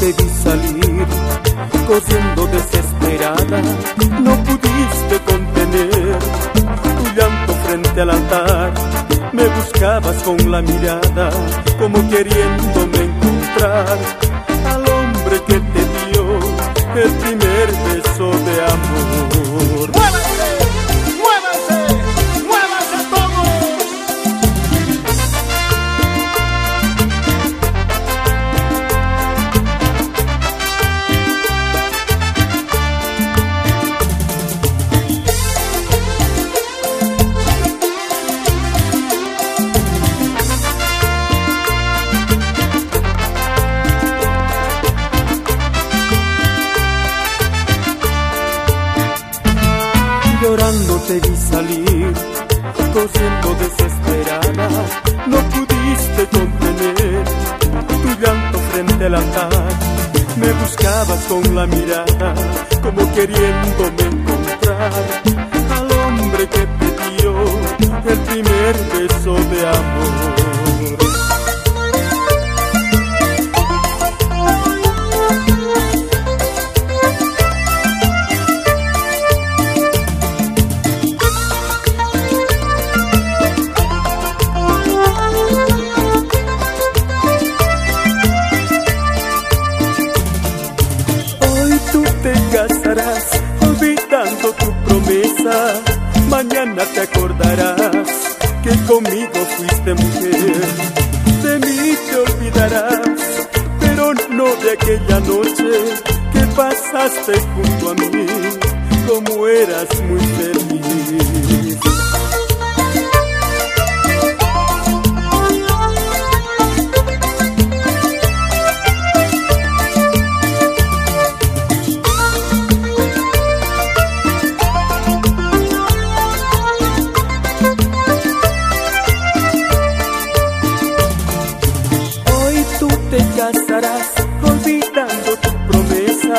vi salir, corriendo desesperada, no pudiste contener tu llanto frente al altar. Me buscabas con la mirada, como queriéndome encontrar al hombre que te dio el primer beso de amor. Llorando te vi salir, corriendo desesperada, no pudiste contener tu llanto frente al altar. Me buscabas con la mirada, como queriéndome encontrar tu promesa. Mañana te acordarás que conmigo fuiste mujer. De mí te olvidarás, pero no de aquella noche que pasaste junto a mí, como eras muy feliz. Casarás olvidando tu promesa.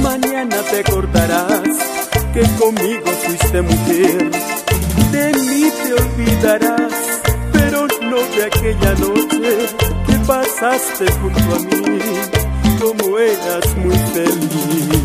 Mañana te acordarás que conmigo fuiste mujer. De mí te olvidarás, pero no de aquella noche que pasaste junto a mí, como eras muy feliz.